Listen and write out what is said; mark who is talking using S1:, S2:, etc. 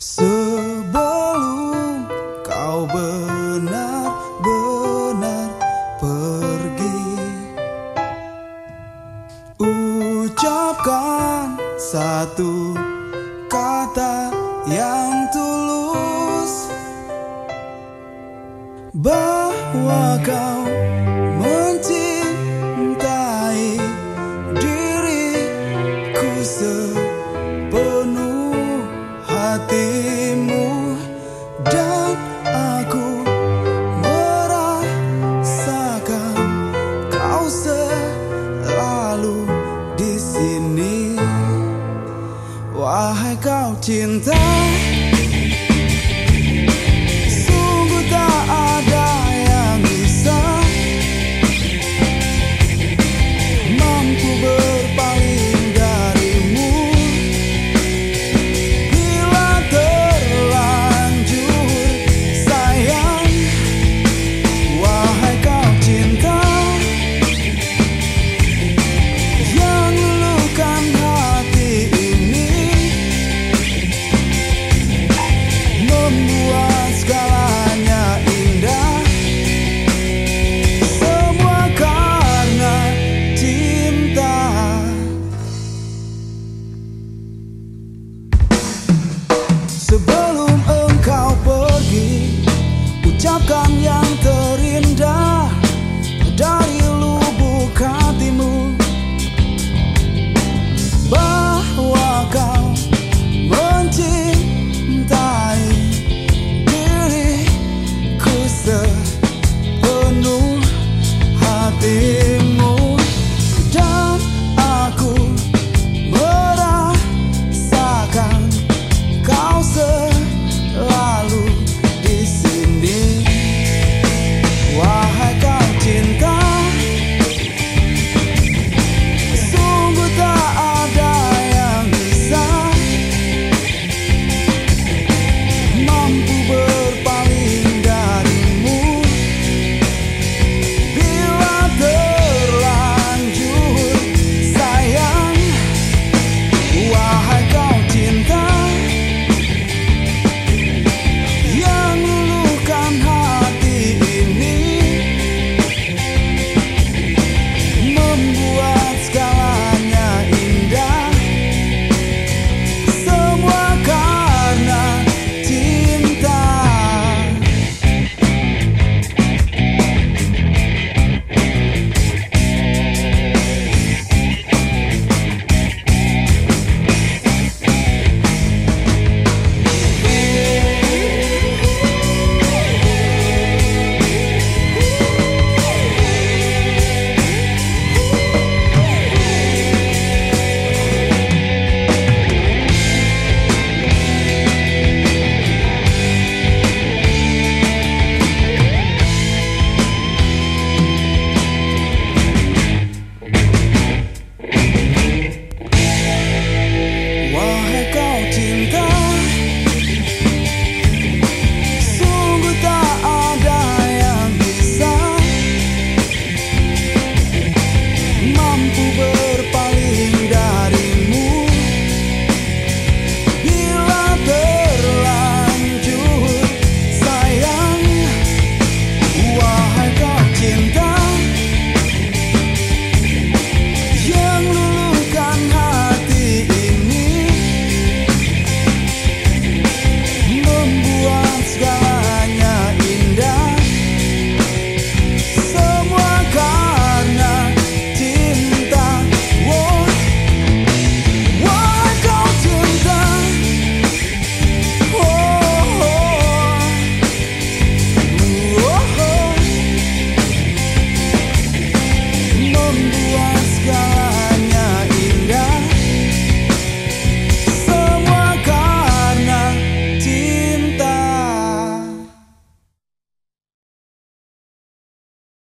S1: Sebelum kau benar-benar pergi. Ucapkan satu kata yang tulus Bahwa kau mencintai diriku sepenuh 我还搞清在。live.